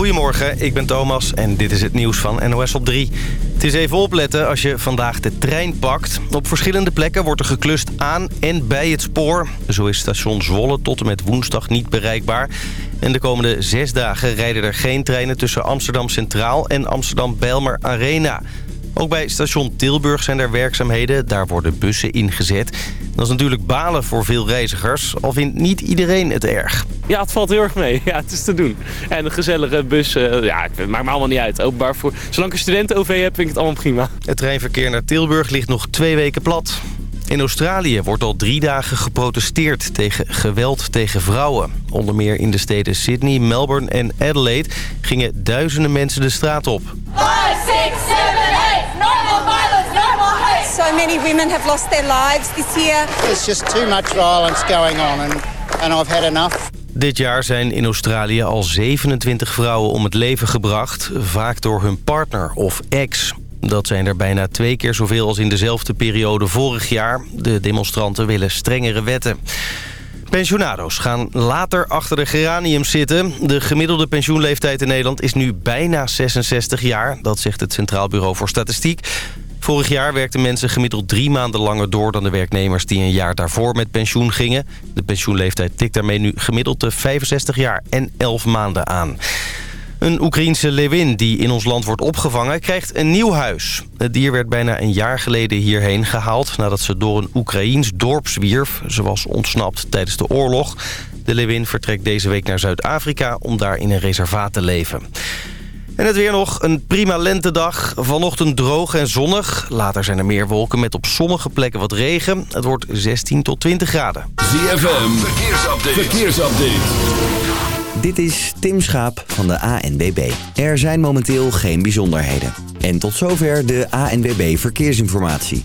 Goedemorgen, ik ben Thomas en dit is het nieuws van NOS op 3. Het is even opletten als je vandaag de trein pakt. Op verschillende plekken wordt er geklust aan en bij het spoor. Zo is station Zwolle tot en met woensdag niet bereikbaar. En de komende zes dagen rijden er geen treinen tussen Amsterdam Centraal en Amsterdam Bijlmer Arena. Ook bij station Tilburg zijn er werkzaamheden. Daar worden bussen ingezet. Dat is natuurlijk balen voor veel reizigers. Al vindt niet iedereen het erg. Ja, het valt heel erg mee. Ja, het is te doen. En een gezellige bus, uh, ja, het maakt me allemaal niet uit. Openbaar voor, zolang ik een studenten-OV heb, vind ik het allemaal prima. Het treinverkeer naar Tilburg ligt nog twee weken plat. In Australië wordt al drie dagen geprotesteerd tegen geweld tegen vrouwen. Onder meer in de steden Sydney, Melbourne en Adelaide gingen duizenden mensen de straat op. 5, 6, many women have lost their lives this year. There's just too much violence going on and, and I've had enough. Dit jaar zijn in Australië al 27 vrouwen om het leven gebracht. Vaak door hun partner of ex. Dat zijn er bijna twee keer zoveel als in dezelfde periode vorig jaar. De demonstranten willen strengere wetten. Pensionado's gaan later achter de geraniums zitten. De gemiddelde pensioenleeftijd in Nederland is nu bijna 66 jaar. Dat zegt het Centraal Bureau voor Statistiek. Vorig jaar werkten mensen gemiddeld drie maanden langer door... dan de werknemers die een jaar daarvoor met pensioen gingen. De pensioenleeftijd tikt daarmee nu gemiddeld de 65 jaar en 11 maanden aan. Een Oekraïense leeuwin die in ons land wordt opgevangen krijgt een nieuw huis. Het dier werd bijna een jaar geleden hierheen gehaald... nadat ze door een Oekraïens dorp zwierf. Ze was ontsnapt tijdens de oorlog. De leeuwin vertrekt deze week naar Zuid-Afrika om daar in een reservaat te leven. En het weer nog een prima lentedag. Vanochtend droog en zonnig. Later zijn er meer wolken met op sommige plekken wat regen. Het wordt 16 tot 20 graden. ZFM, verkeersupdate. verkeersupdate. Dit is Tim Schaap van de ANWB. Er zijn momenteel geen bijzonderheden. En tot zover de ANWB Verkeersinformatie.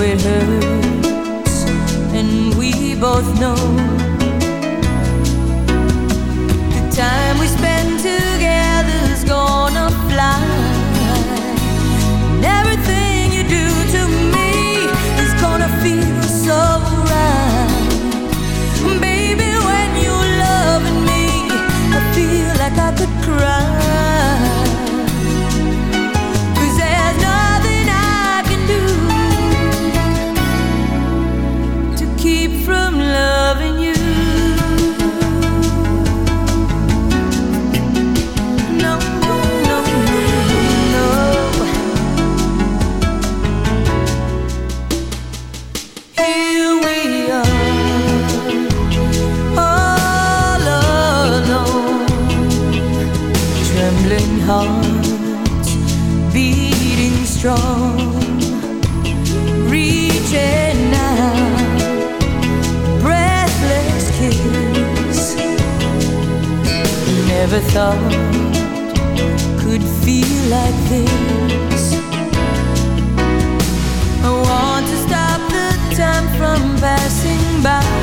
it hurts, and we both know the time. thought could feel like this. I want to stop the time from passing by.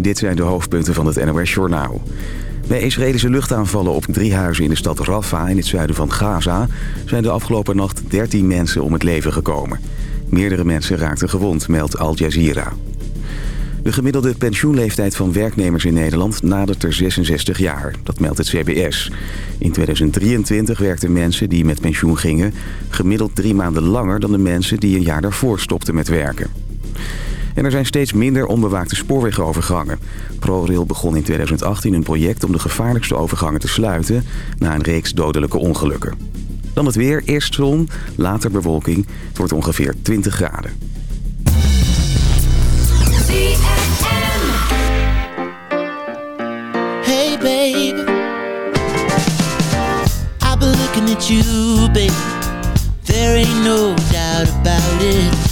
Dit zijn de hoofdpunten van het NOS Journaal. Bij Israëlische luchtaanvallen op drie huizen in de stad Rafah in het zuiden van Gaza... zijn de afgelopen nacht 13 mensen om het leven gekomen. Meerdere mensen raakten gewond, meldt Al Jazeera. De gemiddelde pensioenleeftijd van werknemers in Nederland nadert er 66 jaar. Dat meldt het CBS. In 2023 werkten mensen die met pensioen gingen... gemiddeld drie maanden langer dan de mensen die een jaar daarvoor stopten met werken. En er zijn steeds minder onbewaakte spoorwegovergangen. ProRail begon in 2018 een project om de gevaarlijkste overgangen te sluiten... na een reeks dodelijke ongelukken. Dan het weer, eerst zon, later bewolking. Het wordt ongeveer 20 graden. Hey, babe. I've been looking at you, babe. There ain't no doubt about it.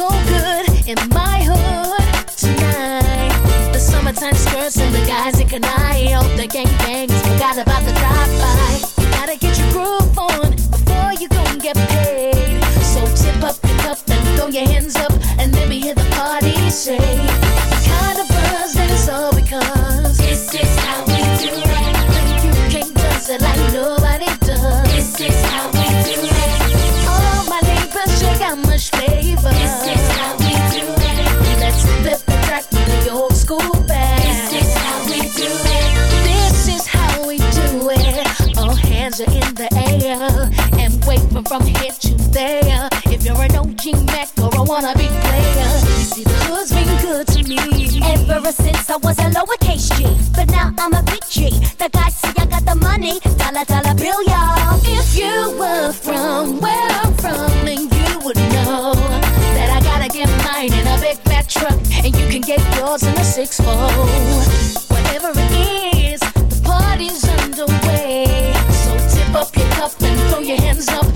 So good from here to there. If you're an OG Mac or a wannabe player, you see the hood's been good to me. Ever since I was a lowercase G, but now I'm a big G. The guys say I got the money, dollar dollar bill, y'all. If you were from where I'm from, then you would know that I gotta get mine in a big fat truck, and you can get yours in a six fold. Whatever it is, the party's underway. So tip up your cup and throw your hands up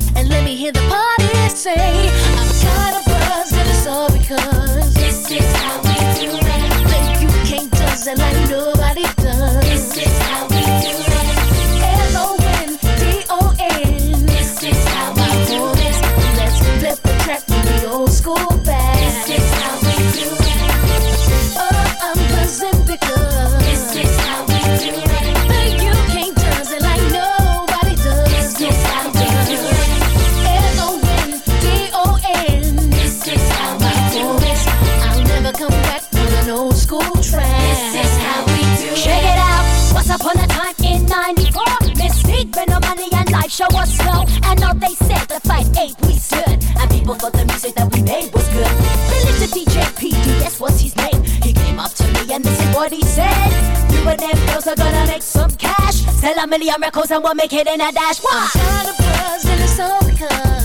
hear the party say, I've got a buzz and it's all because this is how we do it. Think you can't does it I know. with them girls are gonna make some cash. Sell a million records and we'll make it in a dash. What? I'm trying to buzz in the soul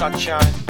sunshine.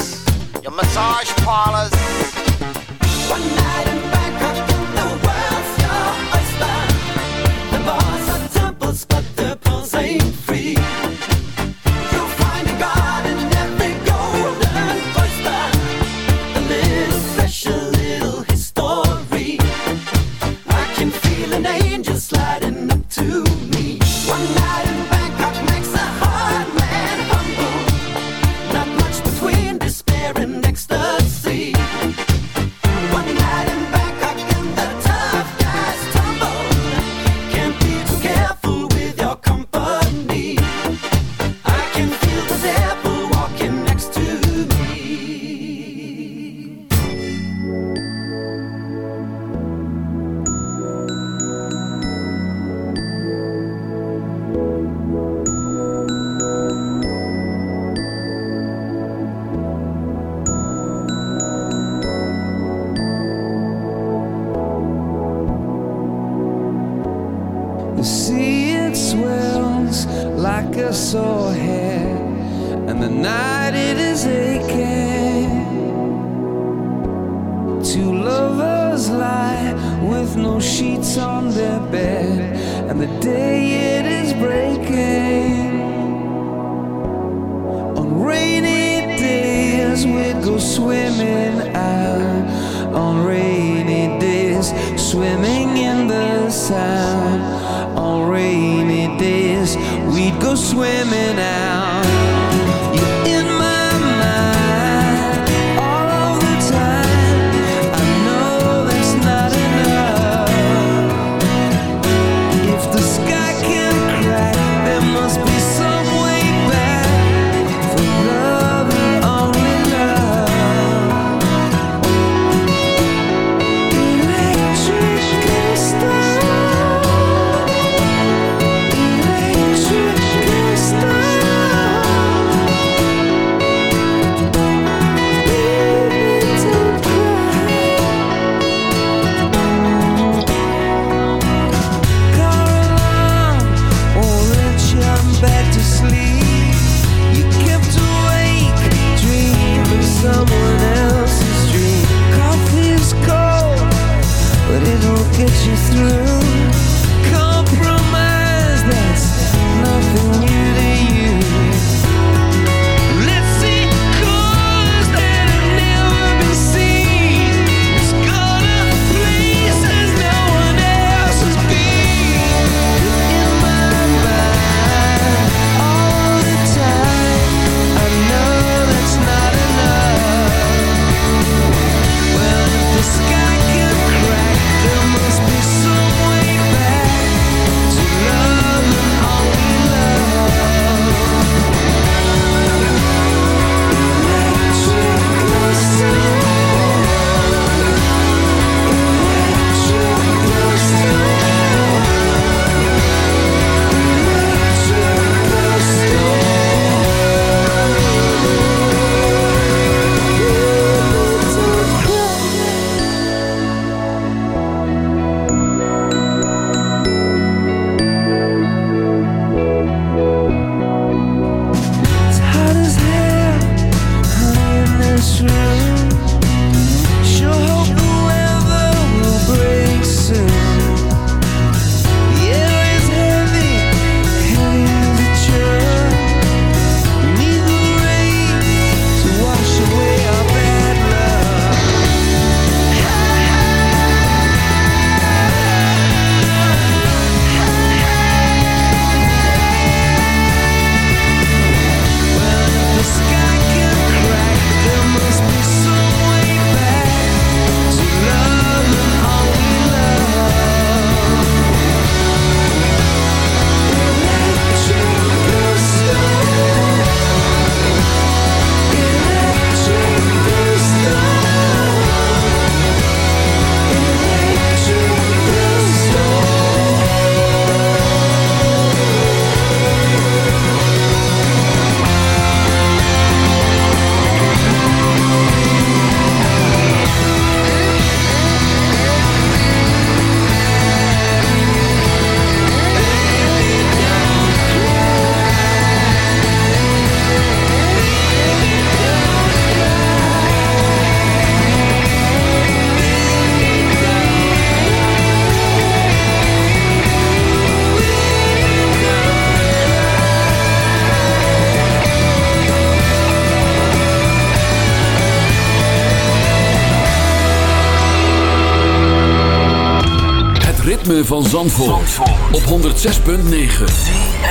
van Zandvoort, Zandvoort. op 106.9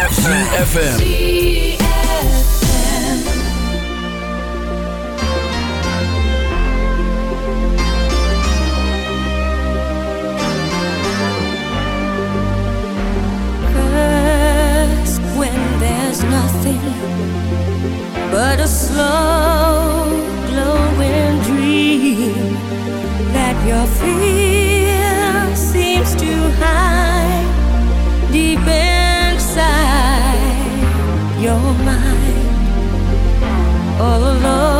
CFFM Cause when there's nothing But a slow glowing dream That your feet all alone.